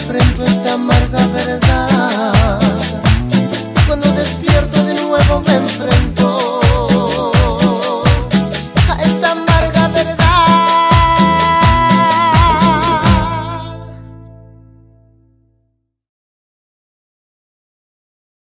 enfrento esta amarga verdad.